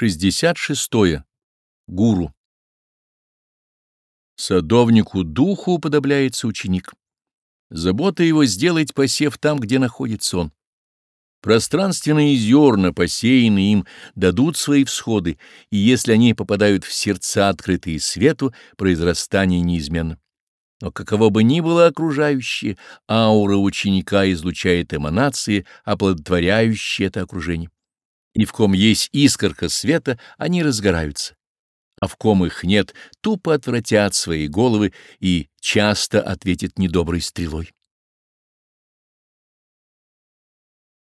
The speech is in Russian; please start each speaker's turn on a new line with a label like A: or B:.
A: 66. -е. Гуру. Садовнику духу уподобляется ученик. Забота его сделать посев там, где находится он. Пространственные зерна, посеянные им, дадут свои всходы, и если они попадают в сердца, открытые свету, произрастание неизменно. Но каково бы ни было окружающее, аура ученика излучает эманации, оплодотворяющие это окружение и в ком есть искорка света, они разгораются, а в ком их нет, тупо отвратят свои головы и часто ответят недоброй стрелой.